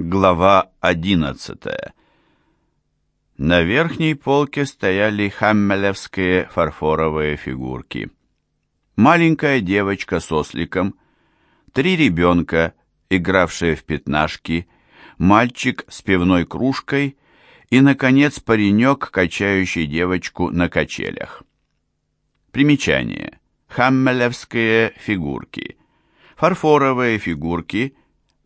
Глава 11. На верхней полке стояли хаммелевские фарфоровые фигурки. Маленькая девочка с осликом, три ребенка, игравшие в пятнашки, мальчик с пивной кружкой и, наконец, паренек, качающий девочку на качелях. Примечание. Хаммелевские фигурки. Фарфоровые фигурки –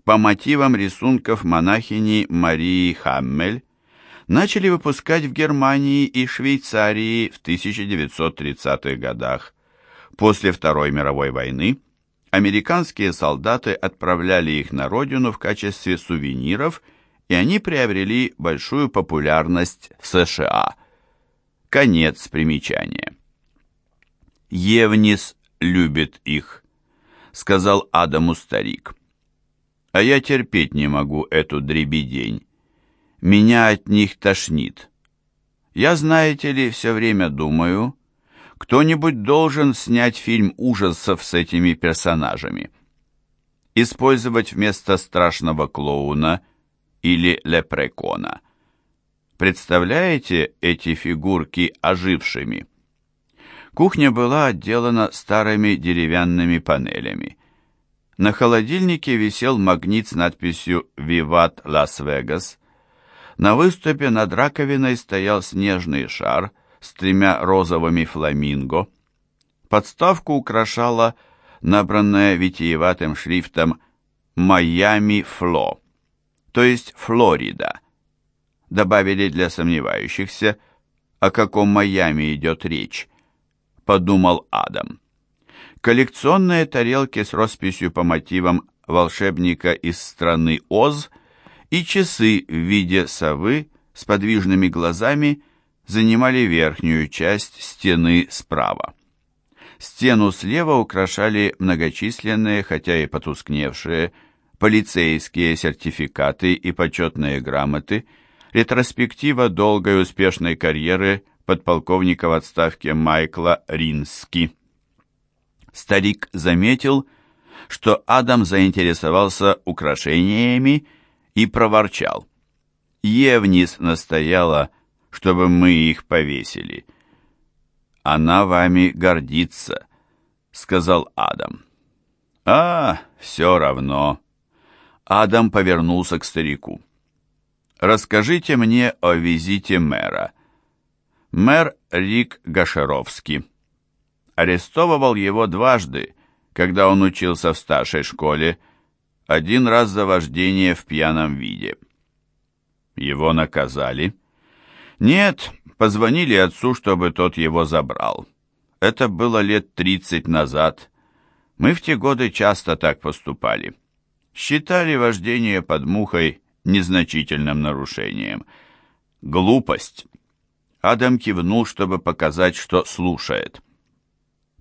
по мотивам рисунков монахини Марии Хаммель начали выпускать в Германии и Швейцарии в 1930-х годах. После Второй мировой войны американские солдаты отправляли их на родину в качестве сувениров, и они приобрели большую популярность в США. Конец примечания. «Евнис любит их», — сказал Адаму старик а я терпеть не могу эту дребедень. Меня от них тошнит. Я, знаете ли, все время думаю, кто-нибудь должен снять фильм ужасов с этими персонажами. Использовать вместо страшного клоуна или лепрекона. Представляете эти фигурки ожившими? Кухня была отделана старыми деревянными панелями. На холодильнике висел магнит с надписью «Виват Лас-Вегас». На выступе над раковиной стоял снежный шар с тремя розовыми фламинго. Подставку украшала набранная витиеватым шрифтом «Майами Фло», то есть Флорида. Добавили для сомневающихся, о каком Майами идет речь, подумал Адам коллекционные тарелки с росписью по мотивам волшебника из страны Оз и часы в виде совы с подвижными глазами занимали верхнюю часть стены справа. Стену слева украшали многочисленные, хотя и потускневшие, полицейские сертификаты и почетные грамоты, ретроспектива долгой успешной карьеры подполковника в отставке Майкла Рински. Старик заметил, что Адам заинтересовался украшениями и проворчал. Евнис настояла, чтобы мы их повесили. «Она вами гордится», — сказал Адам. «А, все равно». Адам повернулся к старику. «Расскажите мне о визите мэра». Мэр Рик Гашеровский арестовывал его дважды, когда он учился в старшей школе, один раз за вождение в пьяном виде. Его наказали? Нет, позвонили отцу, чтобы тот его забрал. Это было лет тридцать назад. Мы в те годы часто так поступали. Считали вождение под мухой незначительным нарушением. Глупость. Адам кивнул, чтобы показать, что слушает.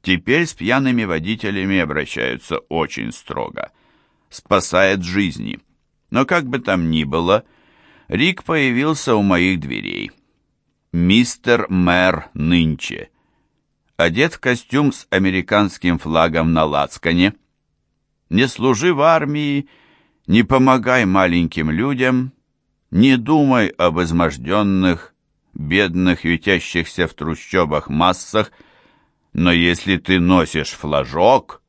Теперь с пьяными водителями обращаются очень строго. Спасает жизни. Но как бы там ни было, Рик появился у моих дверей. Мистер Мэр нынче. Одет в костюм с американским флагом на лацкане. Не служи в армии, не помогай маленьким людям, не думай об изможденных, бедных, ютящихся в трущобах массах, но если ты носишь флажок,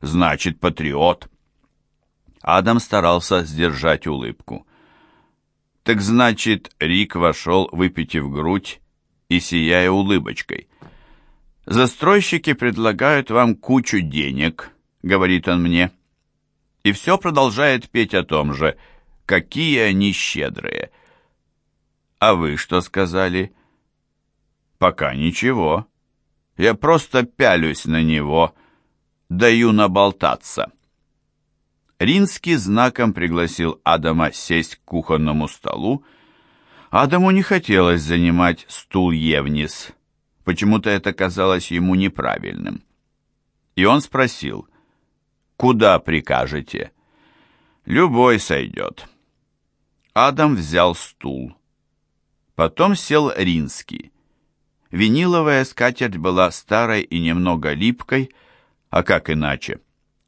значит патриот. Адам старался сдержать улыбку. Так значит, Рик вошел, выпитив грудь и сияя улыбочкой. «Застройщики предлагают вам кучу денег», — говорит он мне. И все продолжает петь о том же, какие они щедрые. «А вы что сказали?» «Пока ничего», я просто пялюсь на него, даю наболтаться. Ринский знаком пригласил Адама сесть к кухонному столу. Адаму не хотелось занимать стул Евнис. Почему-то это казалось ему неправильным. И он спросил, «Куда прикажете?» «Любой сойдет». Адам взял стул. Потом сел Ринский. Виниловая скатерть была старой и немного липкой, а как иначе?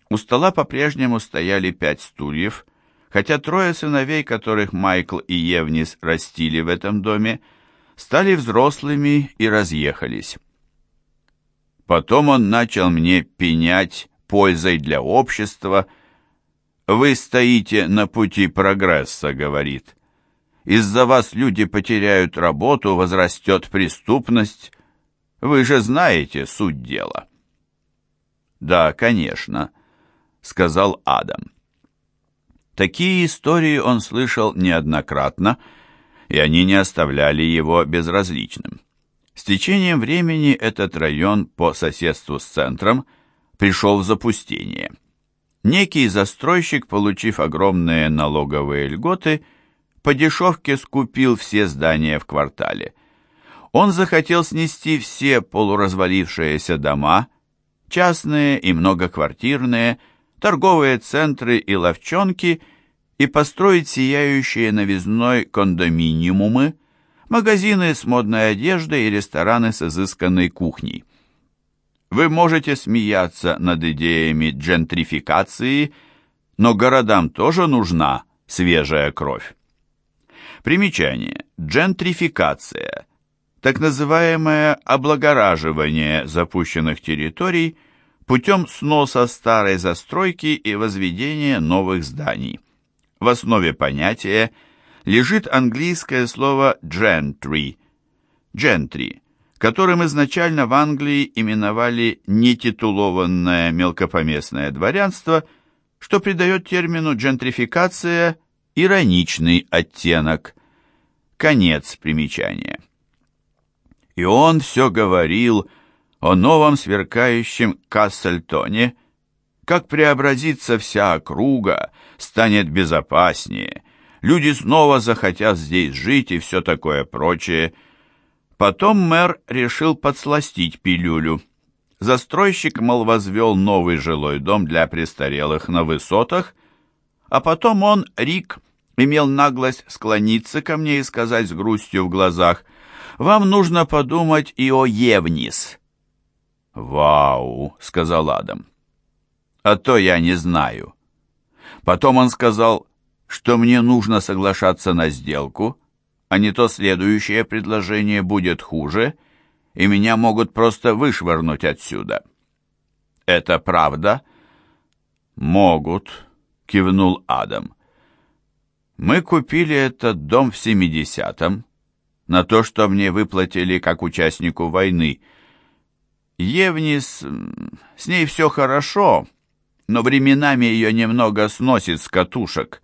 У стола по-прежнему стояли пять стульев, хотя трое сыновей, которых Майкл и Евнис растили в этом доме, стали взрослыми и разъехались. Потом он начал мне пенять пользой для общества. «Вы стоите на пути прогресса», — говорит. «Из-за вас люди потеряют работу, возрастет преступность. Вы же знаете суть дела». «Да, конечно», — сказал Адам. Такие истории он слышал неоднократно, и они не оставляли его безразличным. С течением времени этот район по соседству с центром пришел в запустение. Некий застройщик, получив огромные налоговые льготы, по дешевке скупил все здания в квартале. Он захотел снести все полуразвалившиеся дома, частные и многоквартирные, торговые центры и ловчонки и построить сияющие новизной кондоминиумы, магазины с модной одеждой и рестораны с изысканной кухней. Вы можете смеяться над идеями джентрификации, но городам тоже нужна свежая кровь. Примечание. Джентрификация. Так называемое облагораживание запущенных территорий путем сноса старой застройки и возведения новых зданий. В основе понятия лежит английское слово «gentry» – «gentry», которым изначально в Англии именовали нетитулованное мелкопоместное дворянство, что придает термину «джентрификация» ироничный оттенок. Конец примечания. И он все говорил о новом сверкающем Кассельтоне, как преобразится вся округа, станет безопаснее, люди снова захотят здесь жить и все такое прочее. Потом мэр решил подсластить пилюлю. Застройщик, мол, возвел новый жилой дом для престарелых на высотах, а потом он, Рик, имел наглость склониться ко мне и сказать с грустью в глазах, «Вам нужно подумать и о Евнис». «Вау!» — сказал Адам. «А то я не знаю». Потом он сказал, что мне нужно соглашаться на сделку, а не то следующее предложение будет хуже, и меня могут просто вышвырнуть отсюда. «Это правда?» «Могут», — кивнул Адам. «Мы купили этот дом в семидесятом, на то, что мне выплатили как участнику войны. Евнис, с ней все хорошо, но временами ее немного сносит с катушек.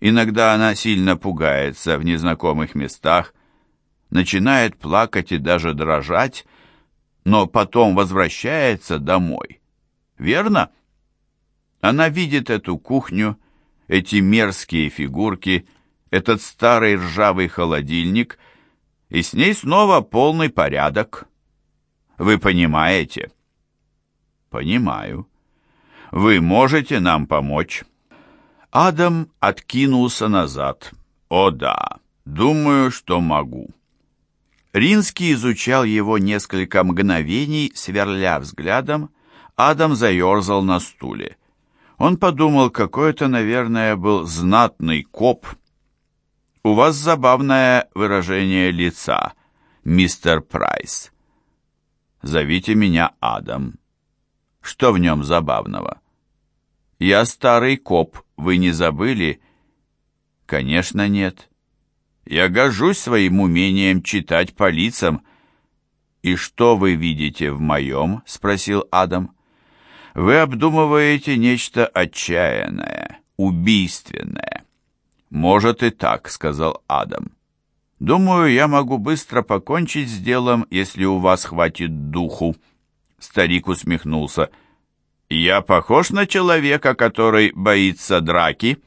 Иногда она сильно пугается в незнакомых местах, начинает плакать и даже дрожать, но потом возвращается домой. Верно? Она видит эту кухню, эти мерзкие фигурки, этот старый ржавый холодильник, и с ней снова полный порядок. Вы понимаете? Понимаю. Вы можете нам помочь? Адам откинулся назад. О да, думаю, что могу. Ринский изучал его несколько мгновений, сверля взглядом. Адам заерзал на стуле. Он подумал, какой это, наверное, был знатный коп. «У вас забавное выражение лица, мистер Прайс». «Зовите меня Адам». «Что в нем забавного?» «Я старый коп, вы не забыли?» «Конечно, нет. Я гожусь своим умением читать по лицам». «И что вы видите в моем?» — спросил Адам. «Вы обдумываете нечто отчаянное, убийственное». «Может и так», — сказал Адам. «Думаю, я могу быстро покончить с делом, если у вас хватит духу». Старик усмехнулся. «Я похож на человека, который боится драки?»